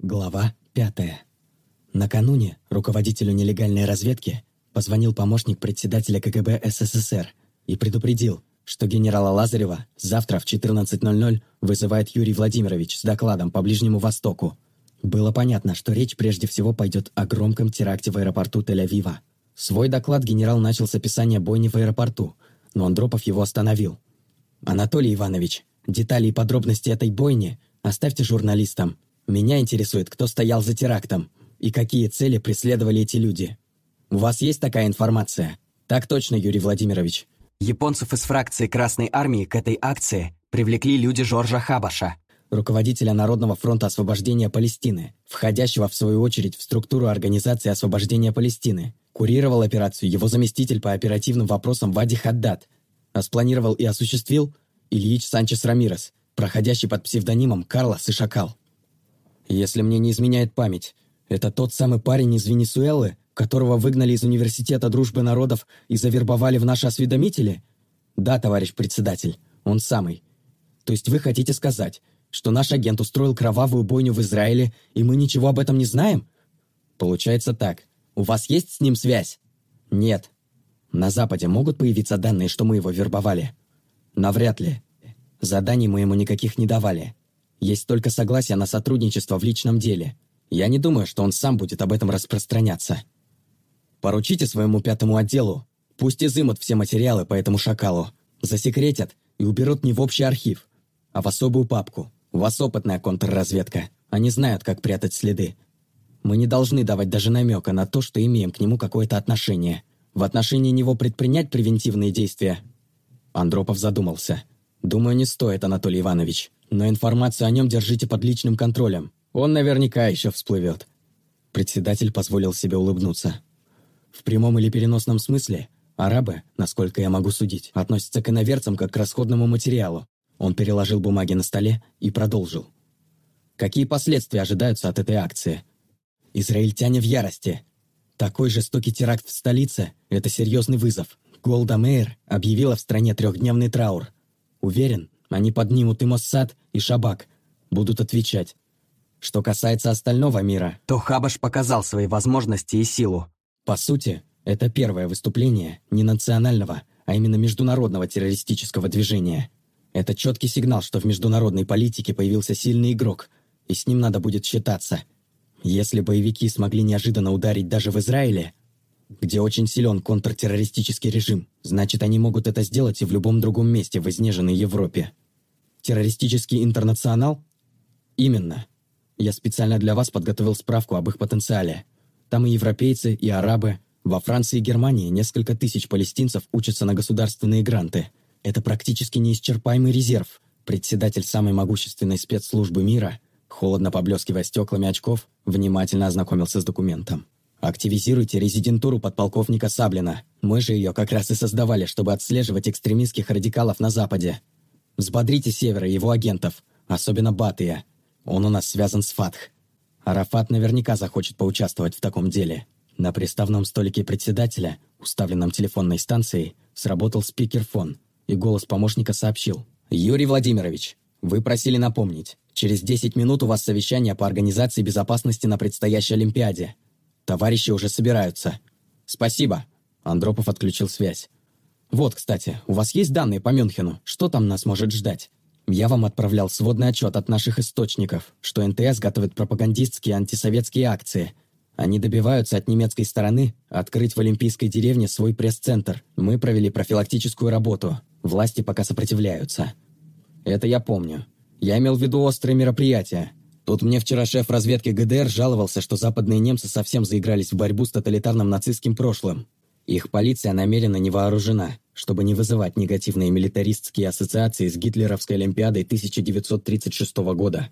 Глава пятая. Накануне руководителю нелегальной разведки позвонил помощник председателя КГБ СССР и предупредил, что генерала Лазарева завтра в 14.00 вызывает Юрий Владимирович с докладом по Ближнему Востоку. Было понятно, что речь прежде всего пойдет о громком теракте в аэропорту Тель-Авива. Свой доклад генерал начал с описания бойни в аэропорту, но Андропов его остановил. «Анатолий Иванович, детали и подробности этой бойни оставьте журналистам. Меня интересует, кто стоял за терактом и какие цели преследовали эти люди. У вас есть такая информация? Так точно, Юрий Владимирович. Японцев из фракции Красной Армии к этой акции привлекли люди Жоржа Хабаша, руководителя Народного фронта освобождения Палестины, входящего в свою очередь в структуру Организации освобождения Палестины. Курировал операцию его заместитель по оперативным вопросам Вади Хаддат, а спланировал и осуществил Ильич Санчес Рамирес, проходящий под псевдонимом Карлос и Шакал. Если мне не изменяет память, это тот самый парень из Венесуэлы, которого выгнали из Университета Дружбы Народов и завербовали в наши осведомители? Да, товарищ председатель, он самый. То есть вы хотите сказать, что наш агент устроил кровавую бойню в Израиле, и мы ничего об этом не знаем? Получается так. У вас есть с ним связь? Нет. На Западе могут появиться данные, что мы его вербовали? Навряд ли. Заданий мы ему никаких не давали. Есть только согласие на сотрудничество в личном деле. Я не думаю, что он сам будет об этом распространяться. Поручите своему пятому отделу. Пусть изымут все материалы по этому шакалу. Засекретят и уберут не в общий архив, а в особую папку. У вас опытная контрразведка. Они знают, как прятать следы. Мы не должны давать даже намека на то, что имеем к нему какое-то отношение. В отношении него предпринять превентивные действия? Андропов задумался. Думаю, не стоит, Анатолий Иванович. Но информацию о нем держите под личным контролем. Он наверняка еще всплывет». Председатель позволил себе улыбнуться. В прямом или переносном смысле арабы, насколько я могу судить, относятся к иноверцам как к расходному материалу. Он переложил бумаги на столе и продолжил. Какие последствия ожидаются от этой акции? Израильтяне в ярости. Такой жестокий теракт в столице – это серьезный вызов. Голда Мейер объявила в стране трехдневный траур. Уверен, они поднимут и Моссад, и Шабак. Будут отвечать. Что касается остального мира... То Хабаш показал свои возможности и силу. По сути, это первое выступление не национального, а именно международного террористического движения. Это четкий сигнал, что в международной политике появился сильный игрок, и с ним надо будет считаться. Если боевики смогли неожиданно ударить даже в Израиле, где очень силен контртеррористический режим. Значит, они могут это сделать и в любом другом месте в изнеженной Европе. Террористический интернационал? Именно. Я специально для вас подготовил справку об их потенциале. Там и европейцы, и арабы. Во Франции и Германии несколько тысяч палестинцев учатся на государственные гранты. Это практически неисчерпаемый резерв. Председатель самой могущественной спецслужбы мира, холодно поблескивая стеклами очков, внимательно ознакомился с документом. Активизируйте резидентуру подполковника Саблина. Мы же ее как раз и создавали, чтобы отслеживать экстремистских радикалов на Западе. Взбодрите Севера и его агентов, особенно Батыя. Он у нас связан с Фатх. Арафат наверняка захочет поучаствовать в таком деле. На приставном столике председателя, уставленном телефонной станцией, сработал спикерфон, и голос помощника сообщил. «Юрий Владимирович, вы просили напомнить. Через 10 минут у вас совещание по организации безопасности на предстоящей Олимпиаде. Товарищи уже собираются. Спасибо. Андропов отключил связь. Вот, кстати, у вас есть данные по Мюнхену? Что там нас может ждать? Я вам отправлял сводный отчет от наших источников, что НТС готовит пропагандистские антисоветские акции. Они добиваются от немецкой стороны открыть в Олимпийской деревне свой пресс-центр. Мы провели профилактическую работу. Власти пока сопротивляются. Это я помню. Я имел в виду острые мероприятия. Тут мне вчера шеф разведки ГДР жаловался, что западные немцы совсем заигрались в борьбу с тоталитарным нацистским прошлым. Их полиция намеренно не вооружена, чтобы не вызывать негативные милитаристские ассоциации с Гитлеровской Олимпиадой 1936 года.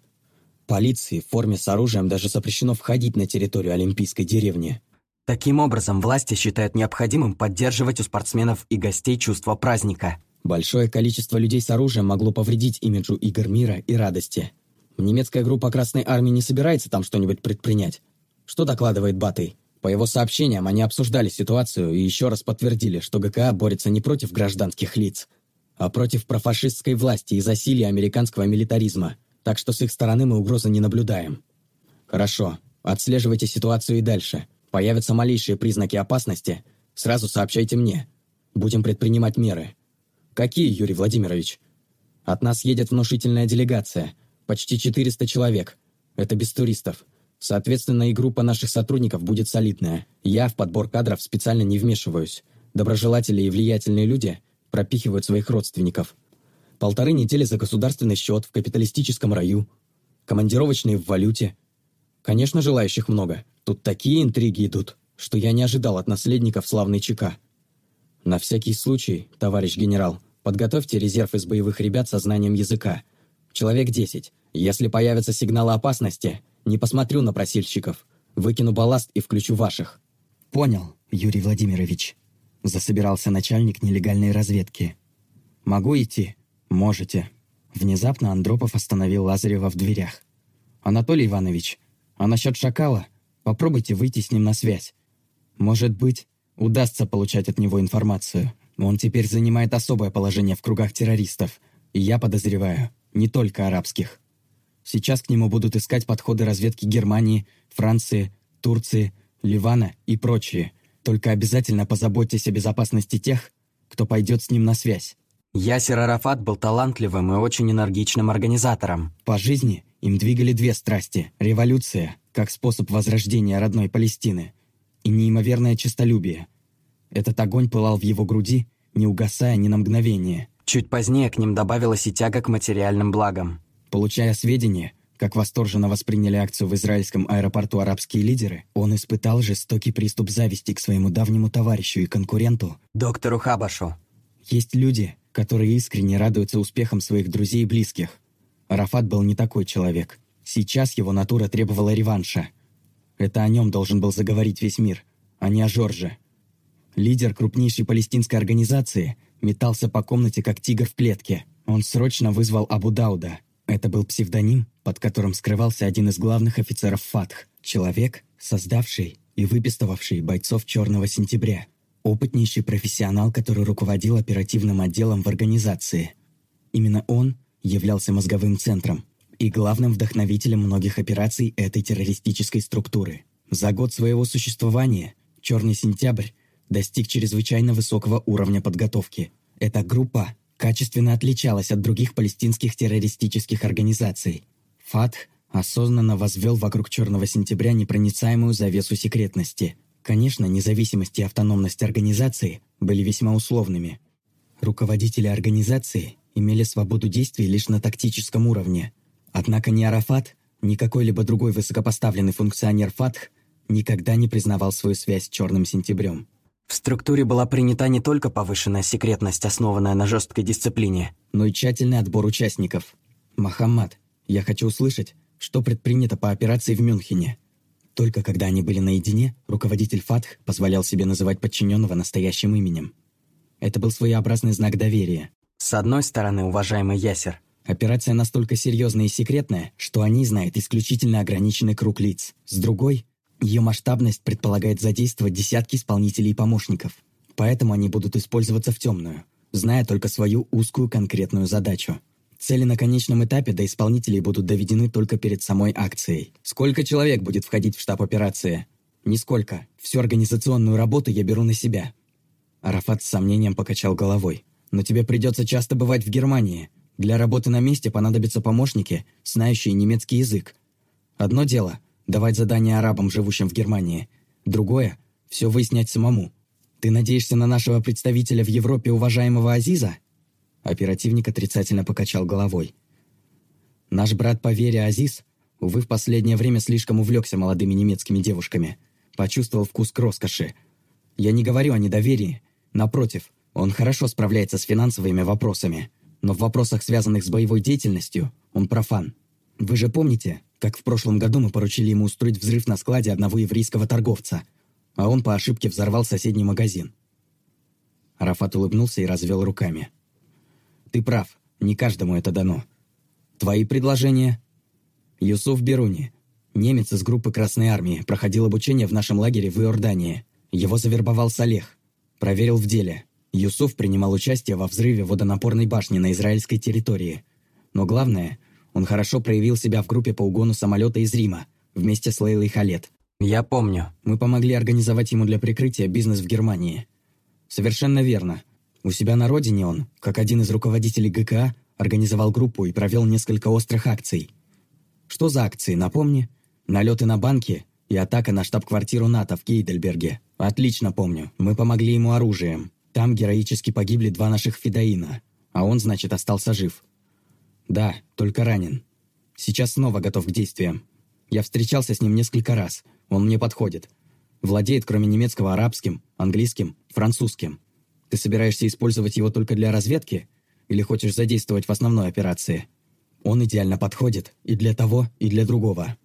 Полиции в форме с оружием даже запрещено входить на территорию Олимпийской деревни. Таким образом, власти считают необходимым поддерживать у спортсменов и гостей чувство праздника. Большое количество людей с оружием могло повредить имиджу игр мира и радости – Немецкая группа Красной Армии не собирается там что-нибудь предпринять. Что докладывает Батый? По его сообщениям, они обсуждали ситуацию и еще раз подтвердили, что ГКА борется не против гражданских лиц, а против профашистской власти и засилия американского милитаризма, так что с их стороны мы угрозы не наблюдаем. Хорошо. Отслеживайте ситуацию и дальше. Появятся малейшие признаки опасности, сразу сообщайте мне. Будем предпринимать меры. Какие, Юрий Владимирович? От нас едет внушительная делегация. Почти 400 человек. Это без туристов. Соответственно, и группа наших сотрудников будет солидная. Я в подбор кадров специально не вмешиваюсь. Доброжелатели и влиятельные люди пропихивают своих родственников. Полторы недели за государственный счет в капиталистическом раю. Командировочные в валюте. Конечно, желающих много. Тут такие интриги идут, что я не ожидал от наследников славной ЧК. На всякий случай, товарищ генерал, подготовьте резерв из боевых ребят со знанием языка. Человек десять. Если появятся сигналы опасности, не посмотрю на просильщиков. Выкину балласт и включу ваших. Понял, Юрий Владимирович. Засобирался начальник нелегальной разведки. «Могу идти?» «Можете». Внезапно Андропов остановил Лазарева в дверях. «Анатолий Иванович, а насчет шакала? Попробуйте выйти с ним на связь. Может быть, удастся получать от него информацию. Он теперь занимает особое положение в кругах террористов. И я подозреваю, не только арабских. Сейчас к нему будут искать подходы разведки Германии, Франции, Турции, Ливана и прочие. Только обязательно позаботьтесь о безопасности тех, кто пойдет с ним на связь. Ясер Арафат был талантливым и очень энергичным организатором. По жизни им двигали две страсти – революция, как способ возрождения родной Палестины, и неимоверное честолюбие. Этот огонь пылал в его груди, не угасая ни на мгновение. Чуть позднее к ним добавилась и тяга к материальным благам. Получая сведения, как восторженно восприняли акцию в израильском аэропорту арабские лидеры, он испытал жестокий приступ зависти к своему давнему товарищу и конкуренту, доктору Хабашу. Есть люди, которые искренне радуются успехам своих друзей и близких. Арафат был не такой человек. Сейчас его натура требовала реванша. Это о нем должен был заговорить весь мир, а не о Жорже. Лидер крупнейшей палестинской организации метался по комнате, как тигр в клетке. Он срочно вызвал Абу Дауда – это был псевдоним, под которым скрывался один из главных офицеров ФАТХ, человек, создавший и выпистывавший бойцов «Черного сентября», опытнейший профессионал, который руководил оперативным отделом в организации. Именно он являлся мозговым центром и главным вдохновителем многих операций этой террористической структуры. За год своего существования «Черный сентябрь» достиг чрезвычайно высокого уровня подготовки. Эта группа качественно отличалась от других палестинских террористических организаций. ФАТХ осознанно возвел вокруг «Черного сентября» непроницаемую завесу секретности. Конечно, независимость и автономность организации были весьма условными. Руководители организации имели свободу действий лишь на тактическом уровне. Однако ни Арафат, ни какой-либо другой высокопоставленный функционер ФАТХ никогда не признавал свою связь с «Черным сентябрем». В структуре была принята не только повышенная секретность, основанная на жесткой дисциплине, но и тщательный отбор участников. «Мохаммад, я хочу услышать, что предпринято по операции в Мюнхене». Только когда они были наедине, руководитель ФАТХ позволял себе называть подчиненного настоящим именем. Это был своеобразный знак доверия. С одной стороны, уважаемый Ясер, операция настолько серьезная и секретная, что о ней знает исключительно ограниченный круг лиц. С другой, ее масштабность предполагает задействовать десятки исполнителей и помощников, поэтому они будут использоваться в темную, зная только свою узкую конкретную задачу. Цели на конечном этапе до исполнителей будут доведены только перед самой акцией. Сколько человек будет входить в штаб операции? Нисколько. Всю организационную работу я беру на себя. Арафат с сомнением покачал головой. Но тебе придется часто бывать в Германии. Для работы на месте понадобятся помощники, знающие немецкий язык. Одно дело давать задания арабам, живущим в Германии. Другое – все выяснять самому. Ты надеешься на нашего представителя в Европе, уважаемого Азиза?» Оперативник отрицательно покачал головой. «Наш брат по вере Азиз, увы, в последнее время слишком увлекся молодыми немецкими девушками. Почувствовал вкус к роскоши. Я не говорю о недоверии. Напротив, он хорошо справляется с финансовыми вопросами. Но в вопросах, связанных с боевой деятельностью, он профан. Вы же помните, как в прошлом году мы поручили ему устроить взрыв на складе одного еврейского торговца, а он по ошибке взорвал соседний магазин. Арафат улыбнулся и развел руками. «Ты прав, не каждому это дано. Твои предложения?» Юсуф Беруни, немец из группы Красной Армии, проходил обучение в нашем лагере в Иордании. Его завербовал Салех. Проверил в деле. Юсуф принимал участие во взрыве водонапорной башни на израильской территории. Но главное, он хорошо проявил себя в группе по угону самолета из Рима, вместе с Лейлой Халет. «Я помню». Мы помогли организовать ему для прикрытия бизнес в Германии. Совершенно верно. У себя на родине он, как один из руководителей ГКА, организовал группу и провел несколько острых акций. Что за акции, напомни? Налеты на банки и атака на штаб-квартиру НАТО в Гейдельберге. Отлично помню. Мы помогли ему оружием. Там героически погибли два наших фидоина, а он, значит, остался жив. Да, только ранен. Сейчас снова готов к действиям. Я встречался с ним несколько раз. Он мне подходит. Владеет, кроме немецкого, арабским, английским, французским. Ты собираешься использовать его только для разведки? Или хочешь задействовать в основной операции? Он идеально подходит и для того, и для другого.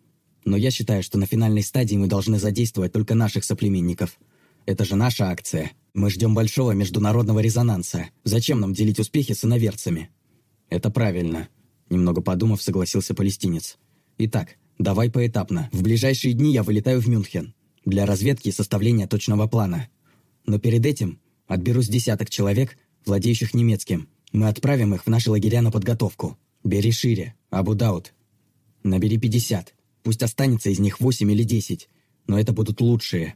Но я считаю, что на финальной стадии мы должны задействовать только наших соплеменников. Это же наша акция. Мы ждем большого международного резонанса. Зачем нам делить успехи с иноверцами? Это правильно. Немного подумав, согласился палестинец. Итак, давай поэтапно. В ближайшие дни я вылетаю в Мюнхен. Для разведки и составления точного плана. Но перед этим отберу с десяток человек, владеющих немецким. Мы отправим их в наши лагеря на подготовку. Бери шире, Абу Дауд. Набери 50. Пусть останется из них 8 или 10. Но это будут лучшие.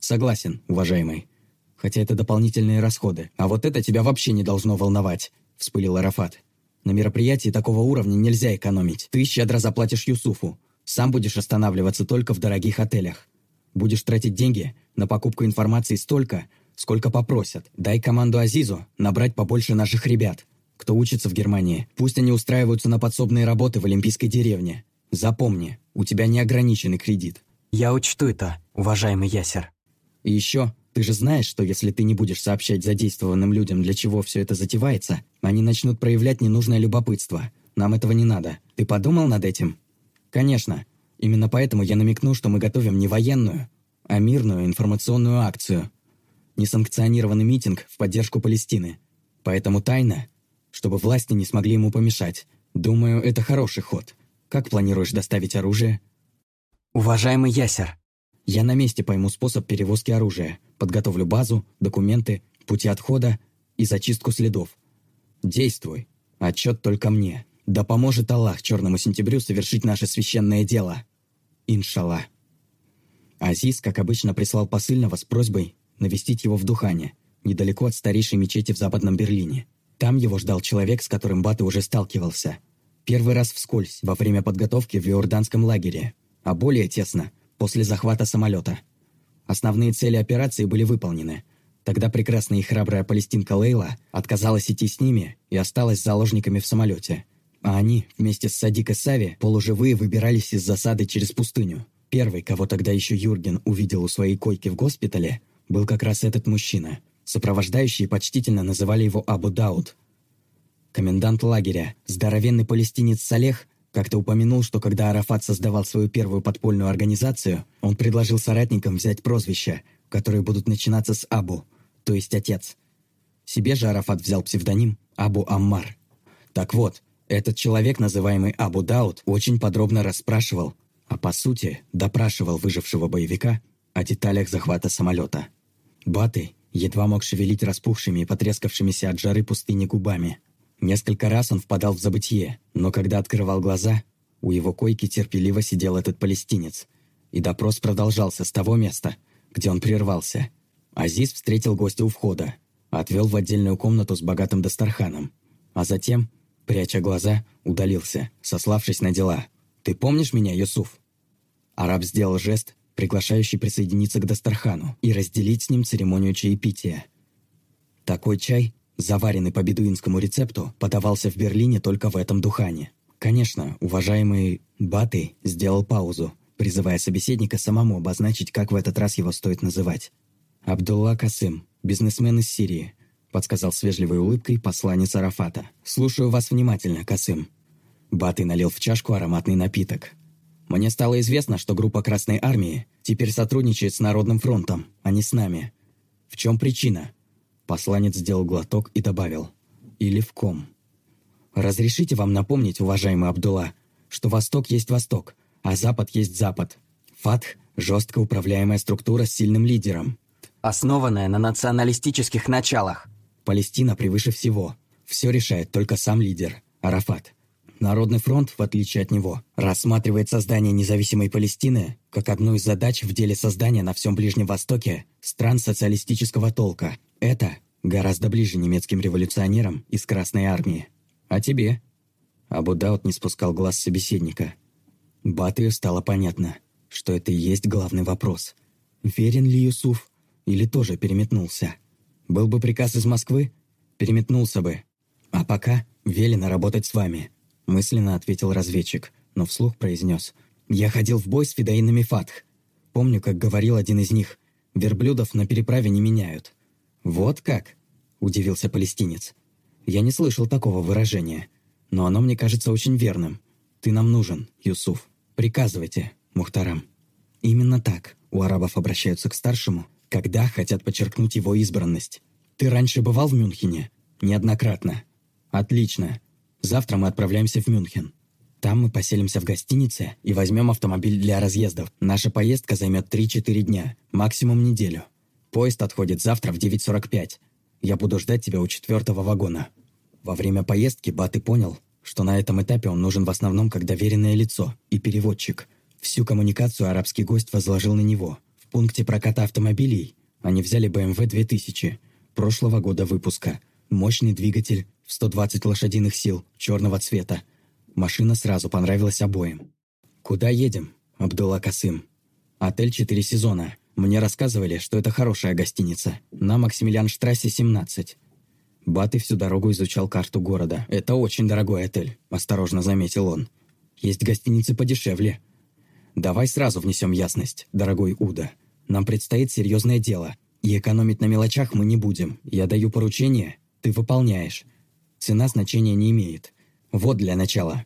Согласен, уважаемый. Хотя это дополнительные расходы. А вот это тебя вообще не должно волновать, вспылил Арафат. На мероприятии такого уровня нельзя экономить. Ты щедро заплатишь Юсуфу. Сам будешь останавливаться только в дорогих отелях. Будешь тратить деньги на покупку информации столько, сколько попросят. Дай команду Азизу набрать побольше наших ребят, кто учится в Германии. Пусть они устраиваются на подсобные работы в Олимпийской деревне. Запомни, у тебя неограниченный кредит. Я учту это, уважаемый Ясер. И еще, ты же знаешь, что если ты не будешь сообщать задействованным людям, для чего все это затевается, они начнут проявлять ненужное любопытство. Нам этого не надо. Ты подумал над этим? Конечно. Именно поэтому я намекну, что мы готовим не военную, а мирную информационную акцию. Несанкционированный митинг в поддержку Палестины. Поэтому тайна, чтобы власти не смогли ему помешать. Думаю, это хороший ход. Как планируешь доставить оружие? Уважаемый Ясер. Я на месте пойму способ перевозки оружия, подготовлю базу, документы, пути отхода и зачистку следов. Действуй. Отчет только мне. Да поможет Аллах Черному Сентябрю совершить наше священное дело. Иншаллах. Азиз, как обычно, прислал посыльного с просьбой навестить его в Духане, недалеко от старейшей мечети в Западном Берлине. Там его ждал человек, с которым Баты уже сталкивался. Первый раз вскользь, во время подготовки в Иорданском лагере, а более тесно, после захвата самолета. Основные цели операции были выполнены. Тогда прекрасная и храбрая палестинка Лейла отказалась идти с ними и осталась заложниками в самолете. А они, вместе с Садик и Сави, полуживые выбирались из засады через пустыню. Первый, кого тогда еще Юрген увидел у своей койки в госпитале, был как раз этот мужчина. Сопровождающие почтительно называли его Абу Дауд. Комендант лагеря, здоровенный палестинец Салех, как-то упомянул, что когда Арафат создавал свою первую подпольную организацию, он предложил соратникам взять прозвища, которые будут начинаться с Абу, то есть отец. Себе же Арафат взял псевдоним Абу Аммар. Так вот, этот человек, называемый Абу Дауд, очень подробно расспрашивал, а по сути допрашивал выжившего боевика о деталях захвата самолета. Баты едва мог шевелить распухшими и потрескавшимися от жары пустыни губами. Несколько раз он впадал в забытье, но когда открывал глаза, у его койки терпеливо сидел этот палестинец. И допрос продолжался с того места, где он прервался. Азиз встретил гостя у входа, отвел в отдельную комнату с богатым дастарханом, а затем, пряча глаза, удалился, сославшись на дела. «Ты помнишь меня, Юсуф?» Араб сделал жест, приглашающий присоединиться к Дастархану и разделить с ним церемонию чаепития. Такой чай, заваренный по бедуинскому рецепту, подавался в Берлине только в этом духане. Конечно, уважаемый Баты сделал паузу, призывая собеседника самому обозначить, как в этот раз его стоит называть. «Абдулла Касым, бизнесмен из Сирии», подсказал с вежливой улыбкой посланец Арафата. «Слушаю вас внимательно, Касым». Баты налил в чашку ароматный напиток, мне стало известно, что группа Красной Армии теперь сотрудничает с Народным фронтом, а не с нами. В чем причина? Посланец сделал глоток и добавил. Или в ком? Разрешите вам напомнить, уважаемый Абдулла, что Восток есть Восток, а Запад есть Запад. ФАТХ – жестко управляемая структура с сильным лидером. Основанная на националистических началах. Палестина превыше всего. Все решает только сам лидер – Арафат. Народный фронт, в отличие от него, рассматривает создание независимой Палестины как одну из задач в деле создания на всем Ближнем Востоке стран социалистического толка. Это гораздо ближе немецким революционерам из Красной Армии. А тебе? Абу Даут не спускал глаз собеседника. Батыю стало понятно, что это и есть главный вопрос. Верен ли Юсуф или тоже переметнулся? Был бы приказ из Москвы, переметнулся бы. А пока велено работать с вами, мысленно ответил разведчик, но вслух произнес. Я ходил в бой с фидаинами Фатх. Помню, как говорил один из них, верблюдов на переправе не меняют. Вот как? Удивился палестинец. Я не слышал такого выражения, но оно мне кажется очень верным. Ты нам нужен, Юсуф. Приказывайте, Мухтарам. Именно так у арабов обращаются к старшему, когда хотят подчеркнуть его избранность. Ты раньше бывал в Мюнхене? Неоднократно. Отлично. Завтра мы отправляемся в Мюнхен. Там мы поселимся в гостинице и возьмем автомобиль для разъездов. Наша поездка займет 3-4 дня, максимум неделю. Поезд отходит завтра в 9.45. Я буду ждать тебя у четвертого вагона. Во время поездки Баты понял, что на этом этапе он нужен в основном как доверенное лицо и переводчик. Всю коммуникацию арабский гость возложил на него. В пункте проката автомобилей они взяли BMW 2000 прошлого года выпуска. Мощный двигатель в 120 лошадиных сил, черного цвета. Машина сразу понравилась обоим. «Куда едем?» Абдулла Касым. «Отель «Четыре сезона». Мне рассказывали, что это хорошая гостиница. На Максимилианштрассе, 17. Баты всю дорогу изучал карту города. «Это очень дорогой отель», – осторожно заметил он. «Есть гостиницы подешевле». «Давай сразу внесем ясность, дорогой Уда. Нам предстоит серьезное дело, и экономить на мелочах мы не будем. Я даю поручение, ты выполняешь. Цена значения не имеет. Вот для начала».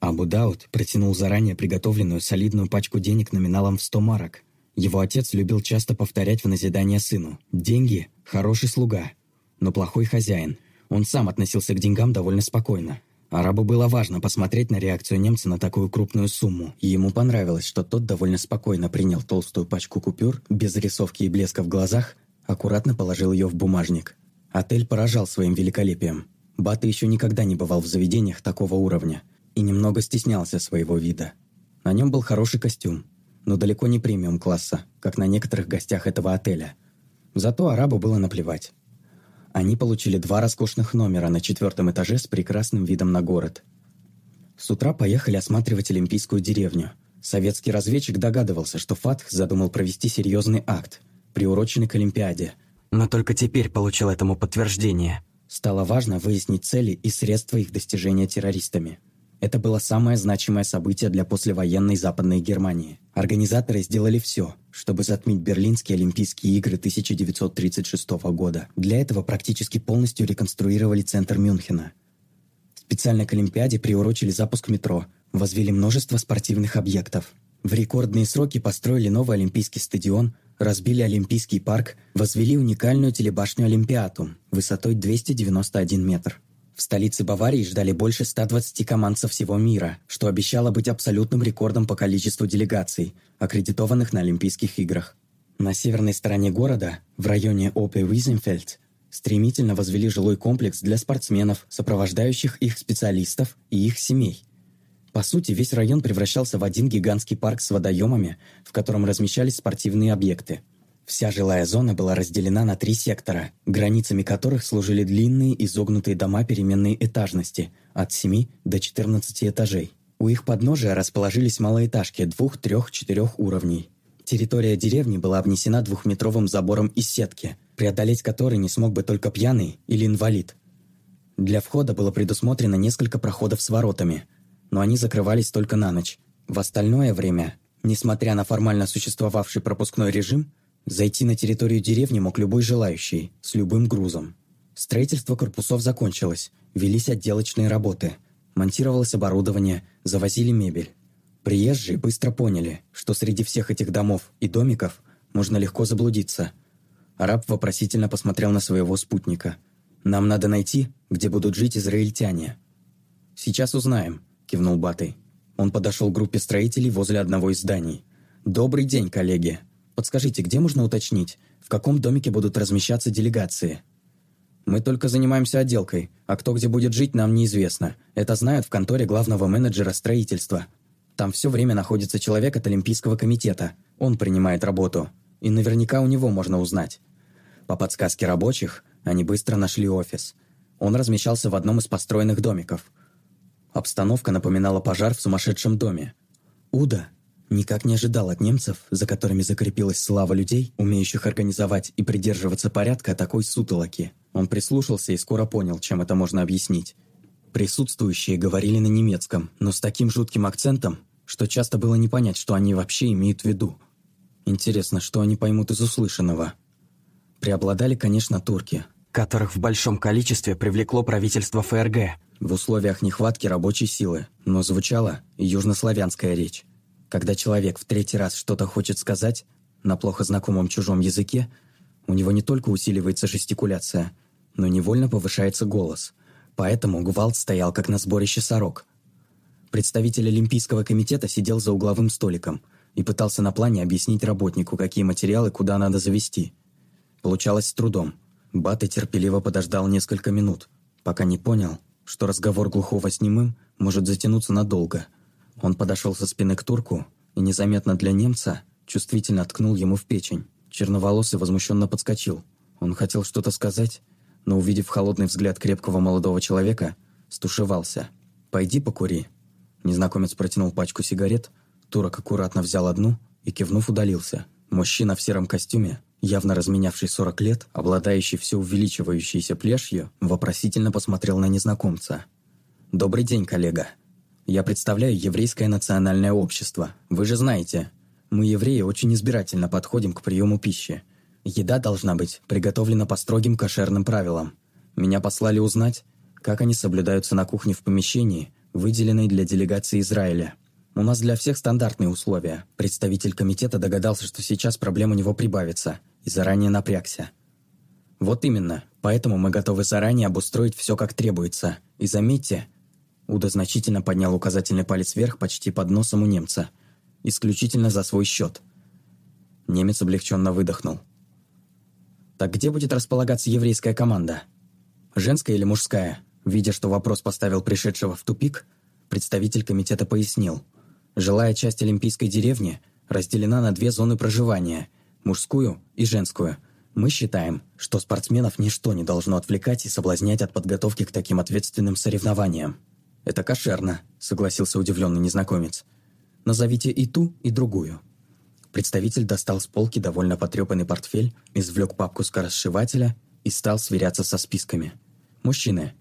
Абу Дауд протянул заранее приготовленную солидную пачку денег номиналом в 100 марок. Его отец любил часто повторять в назидание сыну «Деньги – хороший слуга, но плохой хозяин. Он сам относился к деньгам довольно спокойно. Арабу было важно посмотреть на реакцию немца на такую крупную сумму, и ему понравилось, что тот довольно спокойно принял толстую пачку купюр, без рисовки и блеска в глазах, аккуратно положил ее в бумажник. Отель поражал своим великолепием. Бата еще никогда не бывал в заведениях такого уровня и немного стеснялся своего вида. На нем был хороший костюм, но далеко не премиум-класса, как на некоторых гостях этого отеля. Зато арабу было наплевать. Они получили два роскошных номера на четвертом этаже с прекрасным видом на город. С утра поехали осматривать Олимпийскую деревню. Советский разведчик догадывался, что Фатх задумал провести серьезный акт, приуроченный к Олимпиаде. Но только теперь получил этому подтверждение. Стало важно выяснить цели и средства их достижения террористами. Это было самое значимое событие для послевоенной Западной Германии. Организаторы сделали все, чтобы затмить Берлинские Олимпийские игры 1936 года. Для этого практически полностью реконструировали центр Мюнхена. Специально к Олимпиаде приурочили запуск метро, возвели множество спортивных объектов. В рекордные сроки построили новый Олимпийский стадион, разбили Олимпийский парк, возвели уникальную телебашню Олимпиатум высотой 291 метр. В столице Баварии ждали больше 120 команд со всего мира, что обещало быть абсолютным рекордом по количеству делегаций, аккредитованных на Олимпийских играх. На северной стороне города, в районе Опе Визенфельд, стремительно возвели жилой комплекс для спортсменов, сопровождающих их специалистов и их семей. По сути, весь район превращался в один гигантский парк с водоемами, в котором размещались спортивные объекты – Вся жилая зона была разделена на три сектора, границами которых служили длинные изогнутые дома переменной этажности от 7 до 14 этажей. У их подножия расположились малоэтажки двух, трех, четырех уровней. Территория деревни была обнесена двухметровым забором из сетки, преодолеть который не смог бы только пьяный или инвалид. Для входа было предусмотрено несколько проходов с воротами, но они закрывались только на ночь. В остальное время, несмотря на формально существовавший пропускной режим, Зайти на территорию деревни мог любой желающий, с любым грузом. Строительство корпусов закончилось, велись отделочные работы, монтировалось оборудование, завозили мебель. Приезжие быстро поняли, что среди всех этих домов и домиков можно легко заблудиться. Араб вопросительно посмотрел на своего спутника. «Нам надо найти, где будут жить израильтяне». «Сейчас узнаем», – кивнул Батый. Он подошел к группе строителей возле одного из зданий. «Добрый день, коллеги. Подскажите, где можно уточнить, в каком домике будут размещаться делегации?» Мы только занимаемся отделкой, а кто где будет жить, нам неизвестно. Это знают в конторе главного менеджера строительства. Там все время находится человек от Олимпийского комитета. Он принимает работу. И наверняка у него можно узнать. По подсказке рабочих, они быстро нашли офис. Он размещался в одном из построенных домиков. Обстановка напоминала пожар в сумасшедшем доме. Уда никак не ожидал от немцев, за которыми закрепилась слава людей, умеющих организовать и придерживаться порядка такой сутолоки. Он прислушался и скоро понял, чем это можно объяснить. Присутствующие говорили на немецком, но с таким жутким акцентом, что часто было не понять, что они вообще имеют в виду. Интересно, что они поймут из услышанного. Преобладали, конечно, турки, которых в большом количестве привлекло правительство ФРГ в условиях нехватки рабочей силы, но звучала южнославянская речь. Когда человек в третий раз что-то хочет сказать на плохо знакомом чужом языке, у него не только усиливается жестикуляция, но невольно повышается голос. Поэтому Гвалт стоял как на сборище сорок. Представитель Олимпийского комитета сидел за угловым столиком и пытался на плане объяснить работнику, какие материалы куда надо завести. Получалось с трудом. Баты терпеливо подождал несколько минут, пока не понял, что разговор глухого с немым может затянуться надолго – он подошел со спины к турку и незаметно для немца чувствительно ткнул ему в печень. Черноволосый возмущенно подскочил. Он хотел что-то сказать, но, увидев холодный взгляд крепкого молодого человека, стушевался. «Пойди покури». Незнакомец протянул пачку сигарет, турок аккуратно взял одну и, кивнув, удалился. Мужчина в сером костюме, явно разменявший 40 лет, обладающий все увеличивающейся плешью, вопросительно посмотрел на незнакомца. «Добрый день, коллега», я представляю еврейское национальное общество. Вы же знаете, мы, евреи, очень избирательно подходим к приему пищи. Еда должна быть приготовлена по строгим кошерным правилам. Меня послали узнать, как они соблюдаются на кухне в помещении, выделенной для делегации Израиля. У нас для всех стандартные условия. Представитель комитета догадался, что сейчас проблем у него прибавится, и заранее напрягся. Вот именно, поэтому мы готовы заранее обустроить все как требуется. И заметьте, Уда значительно поднял указательный палец вверх почти под носом у немца. Исключительно за свой счет. Немец облегченно выдохнул. «Так где будет располагаться еврейская команда? Женская или мужская?» Видя, что вопрос поставил пришедшего в тупик, представитель комитета пояснил. Жилая часть Олимпийской деревни разделена на две зоны проживания – мужскую и женскую. Мы считаем, что спортсменов ничто не должно отвлекать и соблазнять от подготовки к таким ответственным соревнованиям. «Это кошерно», — согласился удивленный незнакомец. «Назовите и ту, и другую». Представитель достал с полки довольно потрепанный портфель, извлек папку скоросшивателя и стал сверяться со списками. «Мужчины.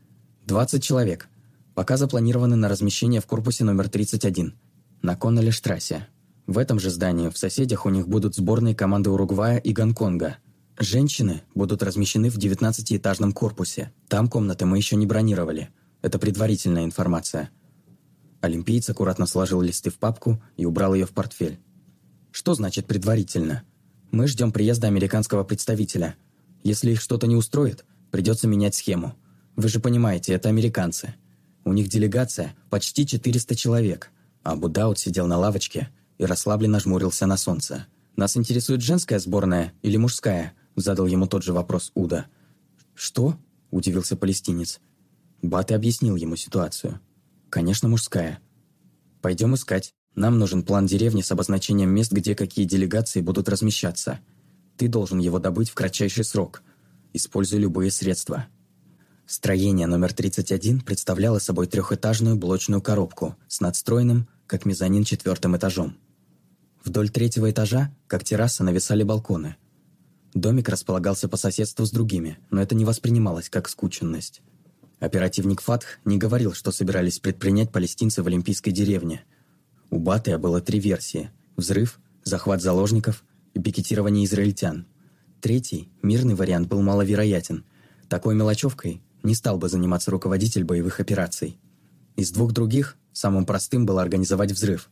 20 человек. Пока запланированы на размещение в корпусе номер 31, на Коннеле-штрассе. В этом же здании в соседях у них будут сборные команды Уругвая и Гонконга. Женщины будут размещены в 19-этажном корпусе. Там комнаты мы еще не бронировали. Это предварительная информация. Олимпиец аккуратно сложил листы в папку и убрал ее в портфель. Что значит предварительно? Мы ждем приезда американского представителя. Если их что-то не устроит, придется менять схему. Вы же понимаете, это американцы. У них делегация почти 400 человек. А Будаут сидел на лавочке и расслабленно жмурился на солнце. «Нас интересует женская сборная или мужская?» Задал ему тот же вопрос Уда. «Что?» – удивился палестинец. Баты объяснил ему ситуацию. «Конечно, мужская. Пойдем искать. Нам нужен план деревни с обозначением мест, где какие делегации будут размещаться. Ты должен его добыть в кратчайший срок. Используй любые средства». Строение номер 31 представляло собой трехэтажную блочную коробку с надстроенным, как мезонин, четвертым этажом. Вдоль третьего этажа, как терраса, нависали балконы. Домик располагался по соседству с другими, но это не воспринималось как скученность. Оперативник Фатх не говорил, что собирались предпринять палестинцы в Олимпийской деревне. У Батыя было три версии – взрыв, захват заложников и пикетирование израильтян. Третий, мирный вариант, был маловероятен. Такой мелочевкой не стал бы заниматься руководитель боевых операций. Из двух других самым простым было организовать взрыв.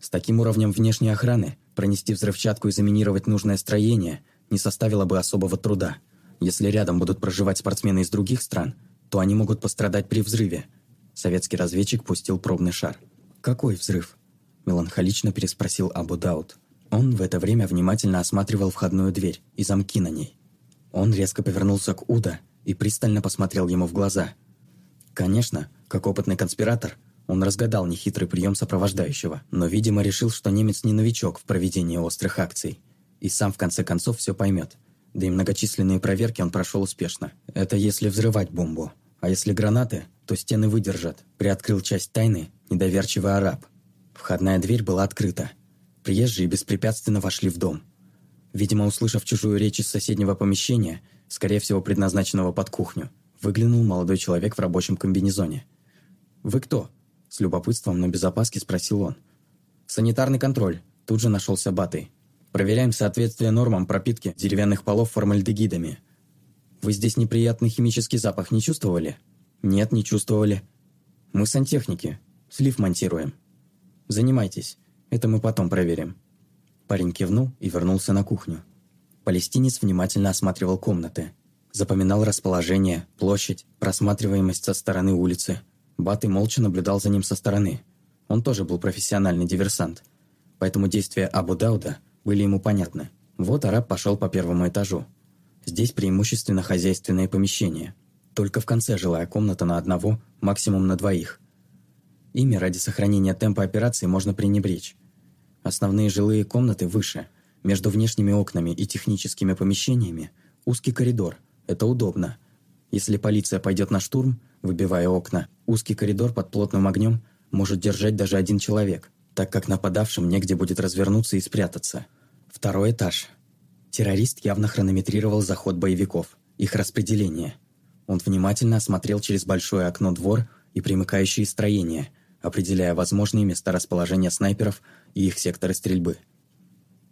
С таким уровнем внешней охраны пронести взрывчатку и заминировать нужное строение не составило бы особого труда. Если рядом будут проживать спортсмены из других стран – то они могут пострадать при взрыве. Советский разведчик пустил пробный шар. «Какой взрыв?» – меланхолично переспросил Абу Дауд. Он в это время внимательно осматривал входную дверь и замки на ней. Он резко повернулся к Уда и пристально посмотрел ему в глаза. Конечно, как опытный конспиратор, он разгадал нехитрый прием сопровождающего, но, видимо, решил, что немец не новичок в проведении острых акций. И сам, в конце концов, все поймет. Да и многочисленные проверки он прошел успешно. Это если взрывать бомбу. А если гранаты, то стены выдержат. Приоткрыл часть тайны недоверчивый араб. Входная дверь была открыта. Приезжие беспрепятственно вошли в дом. Видимо, услышав чужую речь из соседнего помещения, скорее всего, предназначенного под кухню, выглянул молодой человек в рабочем комбинезоне. «Вы кто?» С любопытством, но без опаски спросил он. «Санитарный контроль», – тут же нашелся Батый. «Проверяем соответствие нормам пропитки деревянных полов формальдегидами. Вы здесь неприятный химический запах не чувствовали?» «Нет, не чувствовали». «Мы сантехники. Слив монтируем». «Занимайтесь. Это мы потом проверим». Парень кивнул и вернулся на кухню. Палестинец внимательно осматривал комнаты. Запоминал расположение, площадь, просматриваемость со стороны улицы – Баты молча наблюдал за ним со стороны. Он тоже был профессиональный диверсант. Поэтому действия Абу Дауда были ему понятны. Вот араб пошел по первому этажу. Здесь преимущественно хозяйственные помещения. Только в конце жилая комната на одного, максимум на двоих. Ими ради сохранения темпа операции можно пренебречь. Основные жилые комнаты выше. Между внешними окнами и техническими помещениями узкий коридор. Это удобно. Если полиция пойдет на штурм, выбивая окна, узкий коридор под плотным огнем может держать даже один человек, так как нападавшим негде будет развернуться и спрятаться. Второй этаж. Террорист явно хронометрировал заход боевиков, их распределение. Он внимательно осмотрел через большое окно двор и примыкающие строения, определяя возможные места расположения снайперов и их секторы стрельбы.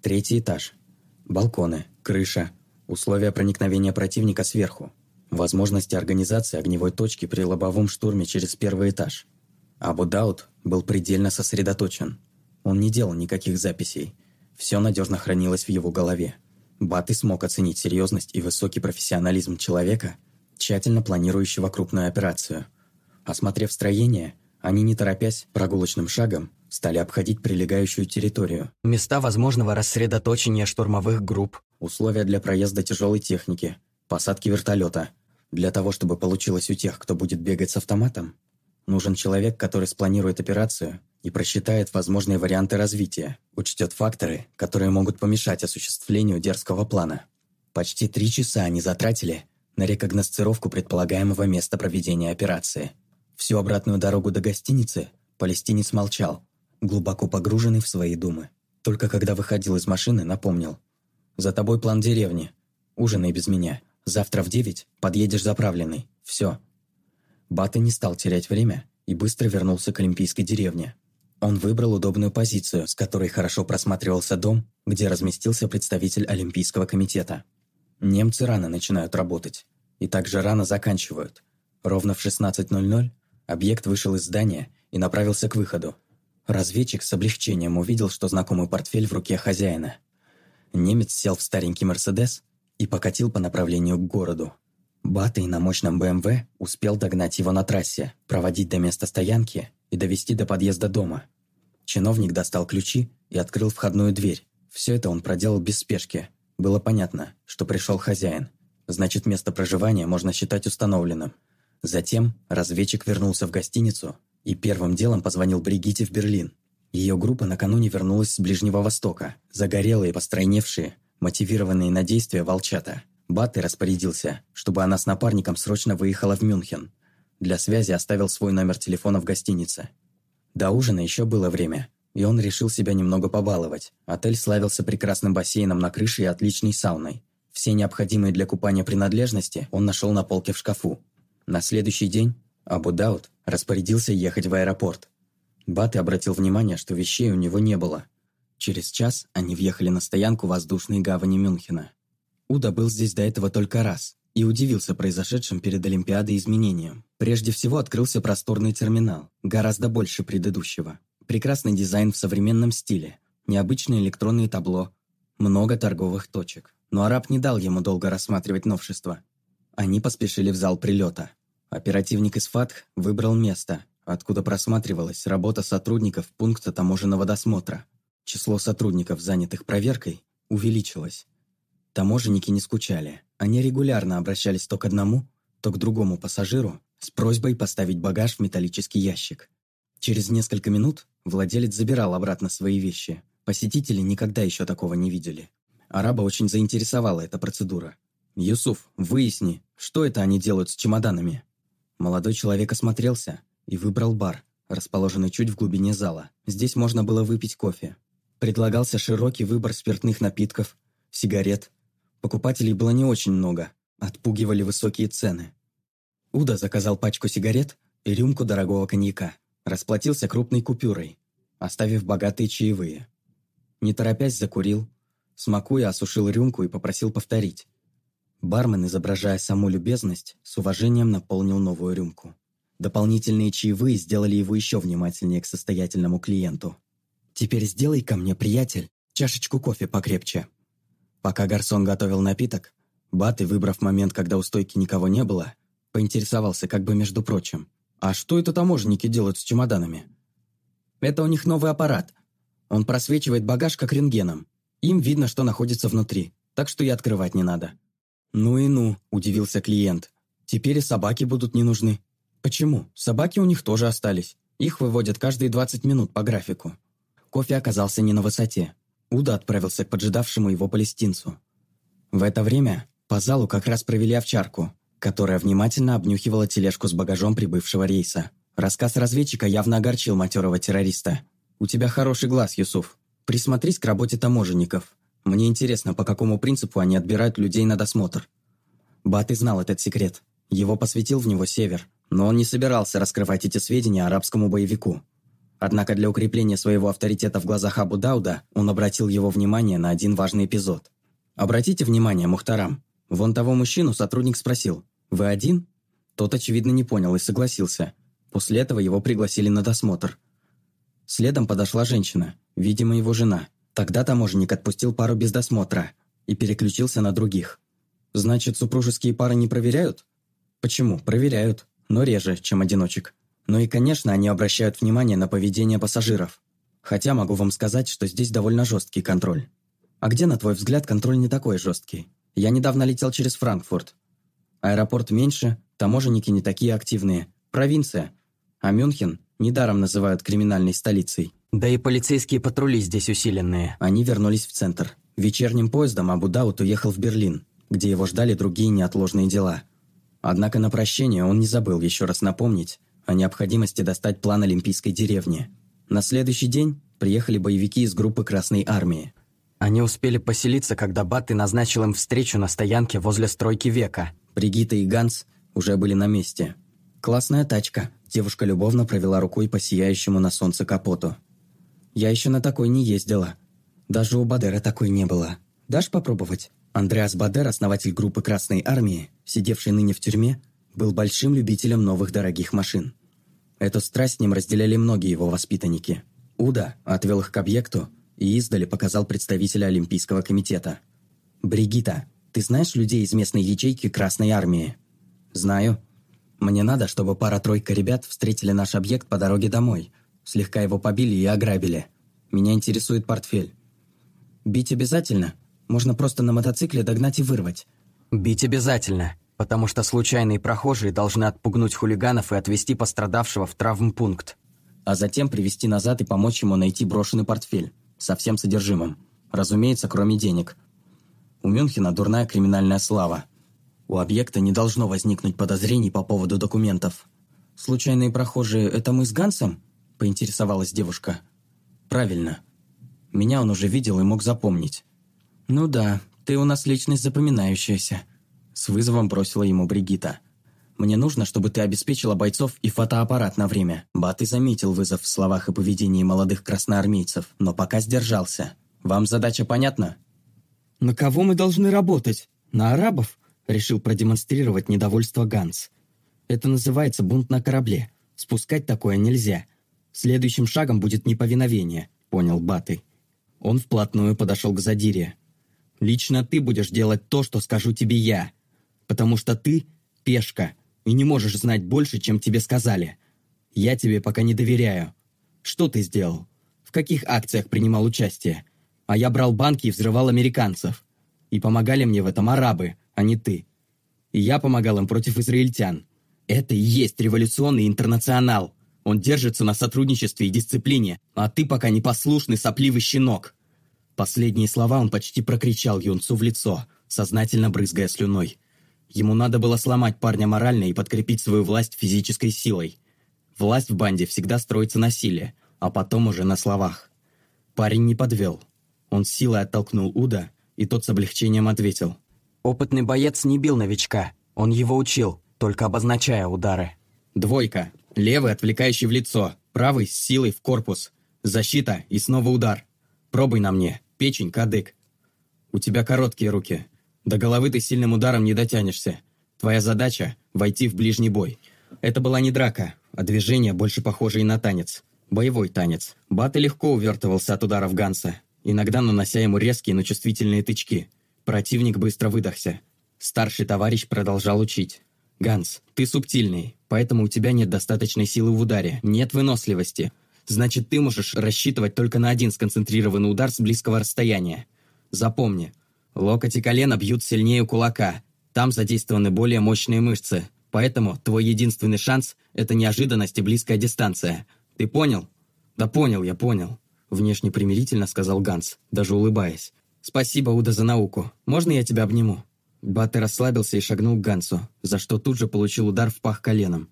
Третий этаж. Балконы, крыша, условия проникновения противника сверху, возможности организации огневой точки при лобовом штурме через первый этаж. Абу Дауд был предельно сосредоточен. Он не делал никаких записей. Все надежно хранилось в его голове. Баты смог оценить серьезность и высокий профессионализм человека, тщательно планирующего крупную операцию. Осмотрев строение, они, не торопясь, прогулочным шагом, стали обходить прилегающую территорию. Места возможного рассредоточения штурмовых групп, условия для проезда тяжелой техники, посадки вертолета – для того, чтобы получилось у тех, кто будет бегать с автоматом, нужен человек, который спланирует операцию и просчитает возможные варианты развития, учтет факторы, которые могут помешать осуществлению дерзкого плана. Почти три часа они затратили на рекогносцировку предполагаемого места проведения операции. Всю обратную дорогу до гостиницы палестинец молчал, глубоко погруженный в свои думы. Только когда выходил из машины, напомнил. «За тобой план деревни. Ужинай без меня». Завтра в девять подъедешь заправленный. Все». Бата не стал терять время и быстро вернулся к Олимпийской деревне. Он выбрал удобную позицию, с которой хорошо просматривался дом, где разместился представитель Олимпийского комитета. Немцы рано начинают работать. И также рано заканчивают. Ровно в 16.00 объект вышел из здания и направился к выходу. Разведчик с облегчением увидел, что знакомый портфель в руке хозяина. Немец сел в старенький «Мерседес» и покатил по направлению к городу. Батый на мощном БМВ успел догнать его на трассе, проводить до места стоянки и довести до подъезда дома. Чиновник достал ключи и открыл входную дверь. Все это он проделал без спешки. Было понятно, что пришел хозяин. Значит, место проживания можно считать установленным. Затем разведчик вернулся в гостиницу и первым делом позвонил Бригите в Берлин. Ее группа накануне вернулась с Ближнего Востока, загорелые, постройневшие, мотивированные на действия волчата. Батты распорядился, чтобы она с напарником срочно выехала в Мюнхен. Для связи оставил свой номер телефона в гостинице. До ужина еще было время, и он решил себя немного побаловать. Отель славился прекрасным бассейном на крыше и отличной сауной. Все необходимые для купания принадлежности он нашел на полке в шкафу. На следующий день Абу Дауд распорядился ехать в аэропорт. Баты обратил внимание, что вещей у него не было – Через час они въехали на стоянку воздушной гавани Мюнхена. Уда был здесь до этого только раз и удивился произошедшим перед Олимпиадой изменениям. Прежде всего открылся просторный терминал, гораздо больше предыдущего. Прекрасный дизайн в современном стиле, необычное электронное табло, много торговых точек. Но араб не дал ему долго рассматривать новшества. Они поспешили в зал прилета. Оперативник из ФАТХ выбрал место, откуда просматривалась работа сотрудников пункта таможенного досмотра – Число сотрудников, занятых проверкой, увеличилось. Таможенники не скучали. Они регулярно обращались то к одному, то к другому пассажиру с просьбой поставить багаж в металлический ящик. Через несколько минут владелец забирал обратно свои вещи. Посетители никогда еще такого не видели. Араба очень заинтересовала эта процедура. «Юсуф, выясни, что это они делают с чемоданами?» Молодой человек осмотрелся и выбрал бар, расположенный чуть в глубине зала. Здесь можно было выпить кофе. Предлагался широкий выбор спиртных напитков, сигарет. Покупателей было не очень много, отпугивали высокие цены. Уда заказал пачку сигарет и рюмку дорогого коньяка. Расплатился крупной купюрой, оставив богатые чаевые. Не торопясь закурил, смакуя, осушил рюмку и попросил повторить. Бармен, изображая саму любезность, с уважением наполнил новую рюмку. Дополнительные чаевые сделали его еще внимательнее к состоятельному клиенту. «Теперь сделай ко мне, приятель, чашечку кофе покрепче». Пока гарсон готовил напиток, Баты, выбрав момент, когда у стойки никого не было, поинтересовался как бы между прочим. «А что это таможенники делают с чемоданами?» «Это у них новый аппарат. Он просвечивает багаж как рентгеном. Им видно, что находится внутри, так что и открывать не надо». «Ну и ну», – удивился клиент. «Теперь и собаки будут не нужны». «Почему? Собаки у них тоже остались. Их выводят каждые 20 минут по графику». Кофе оказался не на высоте. Уда отправился к поджидавшему его палестинцу. В это время по залу как раз провели овчарку, которая внимательно обнюхивала тележку с багажом прибывшего рейса. Рассказ разведчика явно огорчил матерого террориста. «У тебя хороший глаз, Юсуф. Присмотрись к работе таможенников. Мне интересно, по какому принципу они отбирают людей на досмотр. Баты знал этот секрет. Его посвятил в него Север, но он не собирался раскрывать эти сведения арабскому боевику. Однако для укрепления своего авторитета в глазах Абу Дауда он обратил его внимание на один важный эпизод. «Обратите внимание, Мухтарам, вон того мужчину сотрудник спросил, «Вы один?» Тот, очевидно, не понял и согласился. После этого его пригласили на досмотр. Следом подошла женщина, видимо, его жена – Тогда таможенник отпустил пару без досмотра и переключился на других. Значит, супружеские пары не проверяют? Почему? Проверяют, но реже, чем одиночек. Ну и, конечно, они обращают внимание на поведение пассажиров. Хотя могу вам сказать, что здесь довольно жесткий контроль. А где, на твой взгляд, контроль не такой жесткий? Я недавно летел через Франкфурт. Аэропорт меньше, таможенники не такие активные. Провинция. А Мюнхен недаром называют криминальной столицей. Да и полицейские патрули здесь усиленные. Они вернулись в центр. Вечерним поездом Абу Даут уехал в Берлин, где его ждали другие неотложные дела. Однако на прощение он не забыл еще раз напомнить о необходимости достать план Олимпийской деревни. На следующий день приехали боевики из группы Красной Армии. Они успели поселиться, когда Батты назначил им встречу на стоянке возле стройки века. Бригита и Ганс уже были на месте. «Классная тачка», – девушка любовно провела рукой по сияющему на солнце капоту. Я еще на такой не ездила. Даже у Бадера такой не было. Дашь попробовать?» Андреас Бадер, основатель группы Красной Армии, сидевший ныне в тюрьме, был большим любителем новых дорогих машин. Эту страсть с ним разделяли многие его воспитанники. Уда отвел их к объекту и издали показал представителя Олимпийского комитета. «Бригита, ты знаешь людей из местной ячейки Красной Армии?» «Знаю. Мне надо, чтобы пара-тройка ребят встретили наш объект по дороге домой, Слегка его побили и ограбили. Меня интересует портфель. Бить обязательно? Можно просто на мотоцикле догнать и вырвать. Бить обязательно, потому что случайные прохожие должны отпугнуть хулиганов и отвезти пострадавшего в травмпункт. А затем привести назад и помочь ему найти брошенный портфель со всем содержимым. Разумеется, кроме денег. У Мюнхена дурная криминальная слава. У объекта не должно возникнуть подозрений по поводу документов. Случайные прохожие – это мы с Гансом? – поинтересовалась девушка. «Правильно. Меня он уже видел и мог запомнить». «Ну да, ты у нас личность запоминающаяся», – с вызовом бросила ему Бригита. «Мне нужно, чтобы ты обеспечила бойцов и фотоаппарат на время». Баты заметил вызов в словах и поведении молодых красноармейцев, но пока сдержался. «Вам задача понятна?» «На кого мы должны работать? На арабов?» – решил продемонстрировать недовольство Ганс. «Это называется бунт на корабле. Спускать такое нельзя. Следующим шагом будет неповиновение, понял Баты. Он вплотную подошел к Задире. Лично ты будешь делать то, что скажу тебе я. Потому что ты – пешка, и не можешь знать больше, чем тебе сказали. Я тебе пока не доверяю. Что ты сделал? В каких акциях принимал участие? А я брал банки и взрывал американцев. И помогали мне в этом арабы, а не ты. и я помогал им против израильтян. Это и есть революционный интернационал. Он держится на сотрудничестве и дисциплине, а ты пока непослушный сопливый щенок». Последние слова он почти прокричал юнцу в лицо, сознательно брызгая слюной. Ему надо было сломать парня морально и подкрепить свою власть физической силой. Власть в банде всегда строится на силе, а потом уже на словах. Парень не подвел. Он силой оттолкнул Уда, и тот с облегчением ответил. «Опытный боец не бил новичка. Он его учил, только обозначая удары». «Двойка. Левый, отвлекающий в лицо. Правый, с силой в корпус. Защита и снова удар. Пробуй на мне. Печень, кадык. У тебя короткие руки. До головы ты сильным ударом не дотянешься. Твоя задача – войти в ближний бой. Это была не драка, а движение, больше похожее на танец. Боевой танец. Бата легко увертывался от ударов Ганса, иногда нанося ему резкие, но чувствительные тычки. Противник быстро выдохся. Старший товарищ продолжал учить. «Ганс, ты субтильный, поэтому у тебя нет достаточной силы в ударе, нет выносливости. Значит, ты можешь рассчитывать только на один сконцентрированный удар с близкого расстояния. Запомни, локоть и колено бьют сильнее кулака. Там задействованы более мощные мышцы. Поэтому твой единственный шанс – это неожиданность и близкая дистанция. Ты понял? Да понял, я понял. Внешне примирительно сказал Ганс, даже улыбаясь. «Спасибо, Уда, за науку. Можно я тебя обниму?» Батты расслабился и шагнул к Гансу, за что тут же получил удар в пах коленом.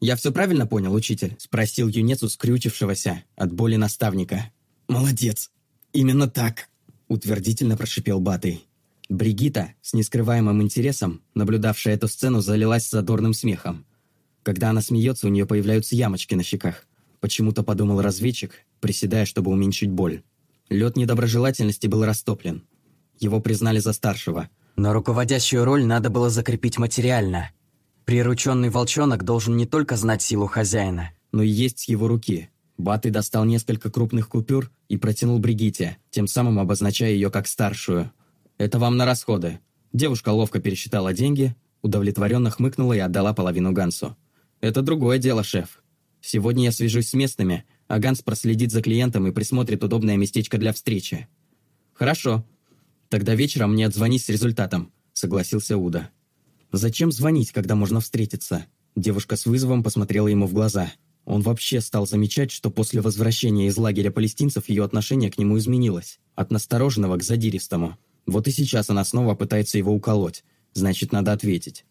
«Я все правильно понял, учитель?» – спросил юнец у скрючившегося от боли наставника. «Молодец! Именно так!» – утвердительно прошипел Батый. Бригита, с нескрываемым интересом, наблюдавшая эту сцену, залилась задорным смехом. Когда она смеется, у нее появляются ямочки на щеках. Почему-то подумал разведчик, приседая, чтобы уменьшить боль. Лед недоброжелательности был растоплен. Его признали за старшего. Но руководящую роль надо было закрепить материально. Прирученный волчонок должен не только знать силу хозяина, но и есть с его руки. Батый достал несколько крупных купюр и протянул Бригите, тем самым обозначая ее как старшую. «Это вам на расходы». Девушка ловко пересчитала деньги, удовлетворенно хмыкнула и отдала половину Гансу. «Это другое дело, шеф. Сегодня я свяжусь с местными, а Ганс проследит за клиентом и присмотрит удобное местечко для встречи». «Хорошо. Тогда вечером мне отзвони с результатом», — согласился Уда. Зачем звонить, когда можно встретиться? Девушка с вызовом посмотрела ему в глаза. Он вообще стал замечать, что после возвращения из лагеря палестинцев ее отношение к нему изменилось. От настороженного к задиристому. Вот и сейчас она снова пытается его уколоть. Значит, надо ответить.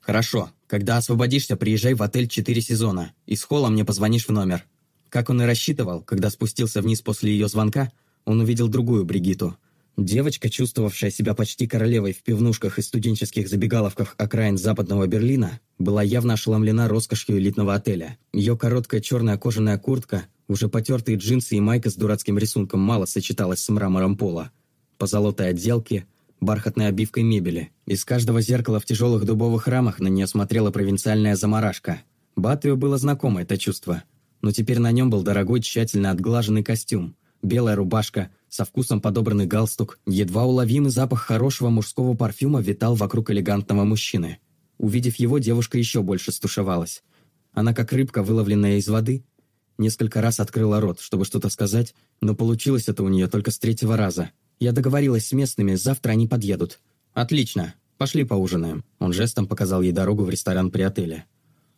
«Хорошо. Когда освободишься, приезжай в отель «Четыре сезона». Из холла мне позвонишь в номер». Как он и рассчитывал, когда спустился вниз после ее звонка, он увидел другую Бригиту – Девочка, чувствовавшая себя почти королевой в пивнушках и студенческих забегаловках окраин западного Берлина, была явно ошеломлена роскошью элитного отеля. Ее короткая черная кожаная куртка, уже потертые джинсы и майка с дурацким рисунком мало сочеталась с мрамором пола. Позолотой отделки, бархатной обивкой мебели. Из каждого зеркала в тяжелых дубовых рамах на нее смотрела провинциальная заморашка. Батию было знакомо это чувство. Но теперь на нем был дорогой, тщательно отглаженный костюм, белая рубашка – со вкусом подобранный галстук, едва уловимый запах хорошего мужского парфюма витал вокруг элегантного мужчины. Увидев его, девушка еще больше стушевалась. Она, как рыбка, выловленная из воды, несколько раз открыла рот, чтобы что-то сказать, но получилось это у нее только с третьего раза. Я договорилась с местными, завтра они подъедут. «Отлично, пошли поужинаем». Он жестом показал ей дорогу в ресторан при отеле.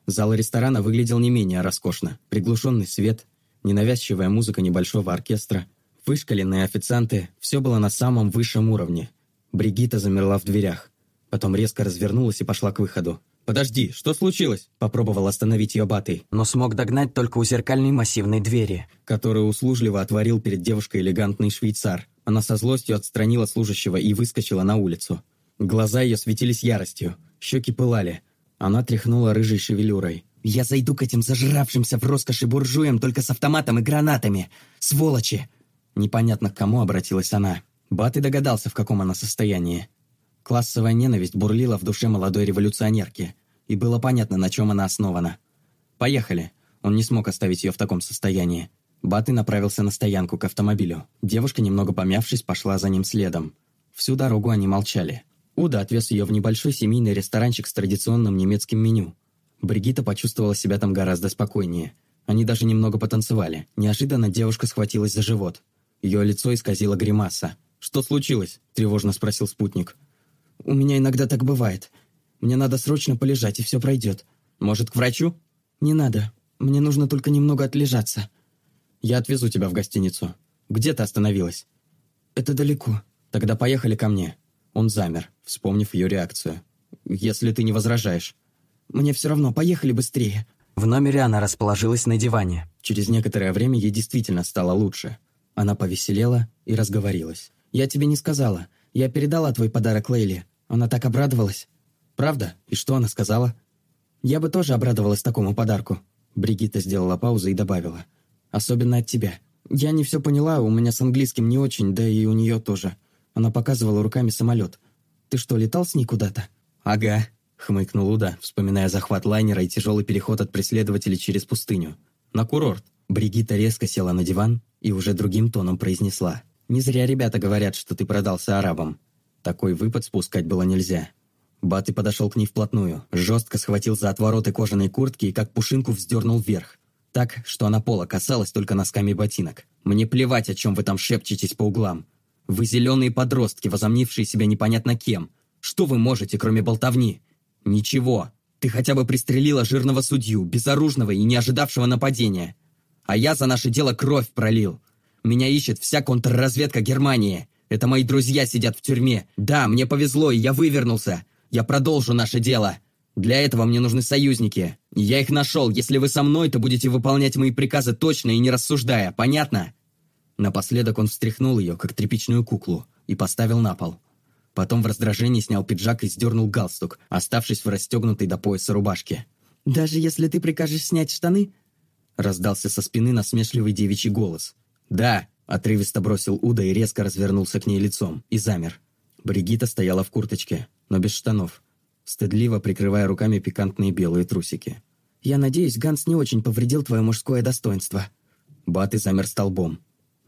Зал ресторана выглядел не менее роскошно. Приглушенный свет, ненавязчивая музыка небольшого оркестра, Вышкаленные официанты, все было на самом высшем уровне. Бригита замерла в дверях. Потом резко развернулась и пошла к выходу. «Подожди, что случилось?» – попробовал остановить ее Батый. Но смог догнать только у зеркальной массивной двери. Которую услужливо отворил перед девушкой элегантный швейцар. Она со злостью отстранила служащего и выскочила на улицу. Глаза ее светились яростью, щеки пылали. Она тряхнула рыжей шевелюрой. «Я зайду к этим зажравшимся в роскоши буржуям только с автоматом и гранатами! Сволочи! Непонятно к кому обратилась она. Бат и догадался, в каком она состоянии. Классовая ненависть бурлила в душе молодой революционерки, и было понятно, на чем она основана. «Поехали!» Он не смог оставить ее в таком состоянии. Баты направился на стоянку к автомобилю. Девушка, немного помявшись, пошла за ним следом. Всю дорогу они молчали. Уда отвез ее в небольшой семейный ресторанчик с традиционным немецким меню. Бригита почувствовала себя там гораздо спокойнее. Они даже немного потанцевали. Неожиданно девушка схватилась за живот. Ее лицо исказило гримаса. «Что случилось?» – тревожно спросил спутник. «У меня иногда так бывает. Мне надо срочно полежать, и все пройдет. Может, к врачу?» «Не надо. Мне нужно только немного отлежаться». «Я отвезу тебя в гостиницу. Где ты остановилась?» «Это далеко». «Тогда поехали ко мне». Он замер, вспомнив ее реакцию. «Если ты не возражаешь». «Мне все равно, поехали быстрее». В номере она расположилась на диване. Через некоторое время ей действительно стало лучше. Она повеселела и разговорилась. «Я тебе не сказала. Я передала твой подарок Лейли. Она так обрадовалась». «Правда? И что она сказала?» «Я бы тоже обрадовалась такому подарку». Бригитта сделала паузу и добавила. «Особенно от тебя. Я не все поняла, у меня с английским не очень, да и у нее тоже». Она показывала руками самолет. «Ты что, летал с ней куда-то?» «Ага», — хмыкнул Уда, вспоминая захват лайнера и тяжелый переход от преследователей через пустыню. «На курорт». Бригитта резко села на диван и уже другим тоном произнесла. «Не зря ребята говорят, что ты продался арабам. Такой выпад спускать было нельзя. Баты подошел к ней вплотную, жестко схватил за отвороты кожаной куртки и как пушинку вздернул вверх. Так, что она пола касалась только носками ботинок. «Мне плевать, о чем вы там шепчетесь по углам. Вы зеленые подростки, возомнившие себя непонятно кем. Что вы можете, кроме болтовни? Ничего. Ты хотя бы пристрелила жирного судью, безоружного и не ожидавшего нападения. А я за наше дело кровь пролил. Меня ищет вся контрразведка Германии. Это мои друзья сидят в тюрьме. Да, мне повезло, и я вывернулся. Я продолжу наше дело. Для этого мне нужны союзники. Я их нашел. Если вы со мной, то будете выполнять мои приказы точно и не рассуждая. Понятно?» Напоследок он встряхнул ее, как тряпичную куклу, и поставил на пол. Потом в раздражении снял пиджак и сдернул галстук, оставшись в расстегнутой до пояса рубашке. «Даже если ты прикажешь снять штаны?» Раздался со спины насмешливый девичий голос. «Да!» – отрывисто бросил Уда и резко развернулся к ней лицом, и замер. Бригита стояла в курточке, но без штанов, стыдливо прикрывая руками пикантные белые трусики. «Я надеюсь, Ганс не очень повредил твое мужское достоинство». Баты замер столбом.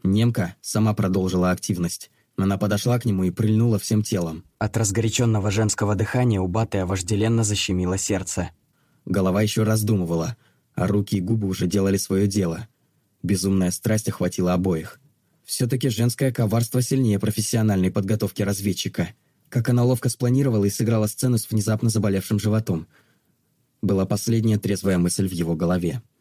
Немка сама продолжила активность. Она подошла к нему и прильнула всем телом. От разгоряченного женского дыхания у Баты вожделенно защемило сердце. Голова еще раздумывала, а руки и губы уже делали свое дело. Безумная страсть охватила обоих. Все-таки женское коварство сильнее профессиональной подготовки разведчика – как она ловко спланировала и сыграла сцену с внезапно заболевшим животом. Была последняя трезвая мысль в его голове –